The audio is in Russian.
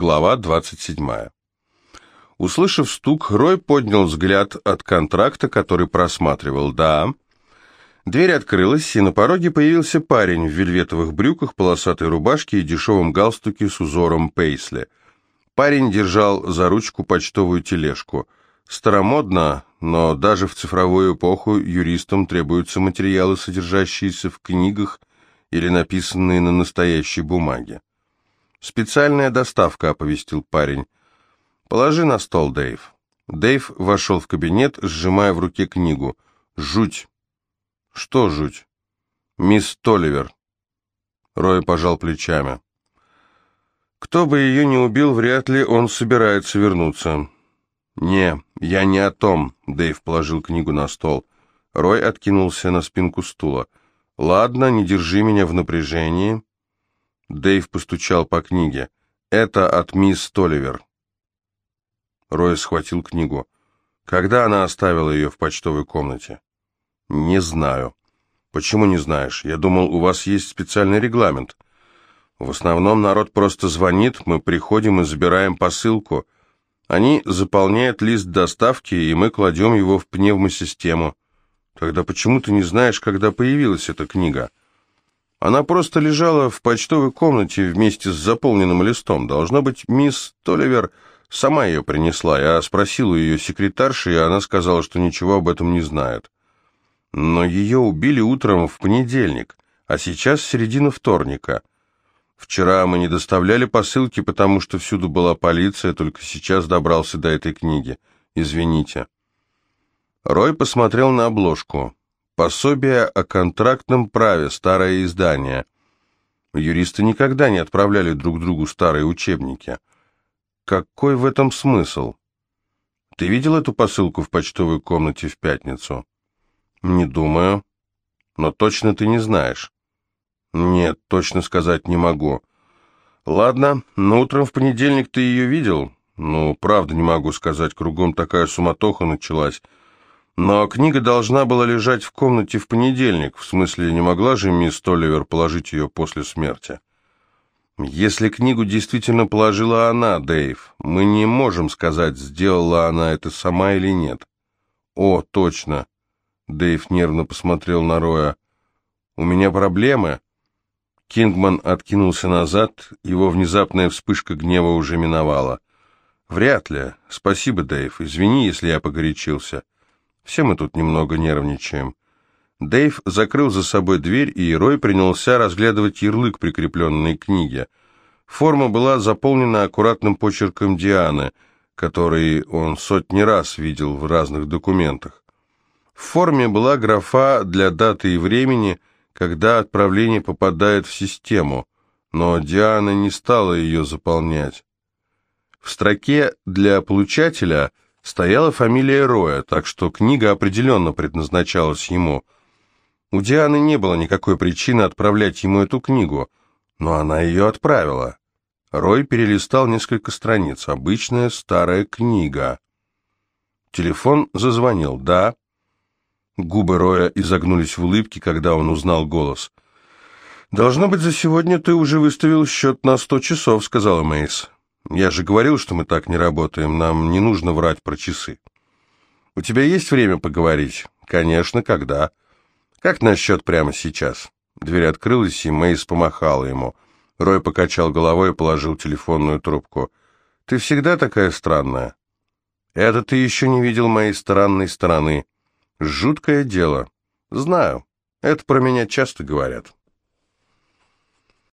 Глава 27. Услышав стук, Рой поднял взгляд от контракта, который просматривал. «Да». Дверь открылась, и на пороге появился парень в вельветовых брюках, полосатой рубашке и дешевом галстуке с узором пейсли. Парень держал за ручку почтовую тележку. Старомодно, но даже в цифровую эпоху юристам требуются материалы, содержащиеся в книгах или написанные на настоящей бумаге. «Специальная доставка», — оповестил парень. «Положи на стол, Дэйв». Дэйв вошел в кабинет, сжимая в руке книгу. «Жуть». «Что жуть?» «Мисс Толивер». Рой пожал плечами. «Кто бы ее не убил, вряд ли он собирается вернуться». «Не, я не о том», — Дэйв положил книгу на стол. Рой откинулся на спинку стула. «Ладно, не держи меня в напряжении». Дэйв постучал по книге. «Это от мисс Толивер». Рой схватил книгу. «Когда она оставила ее в почтовой комнате?» «Не знаю». «Почему не знаешь? Я думал, у вас есть специальный регламент». «В основном народ просто звонит, мы приходим и забираем посылку. Они заполняют лист доставки, и мы кладем его в пневмосистему». «Тогда почему ты не знаешь, когда появилась эта книга?» Она просто лежала в почтовой комнате вместе с заполненным листом. Должно быть, мисс Толивер сама ее принесла. Я спросил у ее секретарши, и она сказала, что ничего об этом не знает. Но ее убили утром в понедельник, а сейчас середина вторника. Вчера мы не доставляли посылки, потому что всюду была полиция, только сейчас добрался до этой книги. Извините. Рой посмотрел на обложку. Пособие о контрактном праве, старое издание. Юристы никогда не отправляли друг другу старые учебники. Какой в этом смысл? Ты видел эту посылку в почтовой комнате в пятницу? Не думаю. Но точно ты не знаешь. Нет, точно сказать не могу. Ладно, но утром в понедельник ты ее видел? Ну, правда не могу сказать, кругом такая суматоха началась. Но книга должна была лежать в комнате в понедельник, в смысле, не могла же мисс Толивер положить ее после смерти. Если книгу действительно положила она, Дэйв, мы не можем сказать, сделала она это сама или нет. О, точно. Дэйв нервно посмотрел на Роя. У меня проблемы. Кингман откинулся назад, его внезапная вспышка гнева уже миновала. Вряд ли. Спасибо, Дэйв. Извини, если я погорячился. Все мы тут немного нервничаем. Дэйв закрыл за собой дверь, и Рой принялся разглядывать ярлык, прикрепленный к книге. Форма была заполнена аккуратным почерком Дианы, который он сотни раз видел в разных документах. В форме была графа для даты и времени, когда отправление попадает в систему, но Диана не стала ее заполнять. В строке для получателя – стояла фамилия Роя, так что книга определенно предназначалась ему. У Дианы не было никакой причины отправлять ему эту книгу, но она ее отправила. Рой перелистал несколько страниц. Обычная старая книга. Телефон зазвонил. «Да». Губы Роя изогнулись в улыбке, когда он узнал голос. «Должно быть, за сегодня ты уже выставил счет на сто часов», — сказала Мейс. Я же говорил, что мы так не работаем, нам не нужно врать про часы. У тебя есть время поговорить? Конечно, когда? Как насчет прямо сейчас? Дверь открылась, и Мейс помахала ему. Рой покачал головой и положил телефонную трубку. Ты всегда такая странная. Это ты еще не видел моей странной стороны. Жуткое дело. Знаю. Это про меня часто говорят.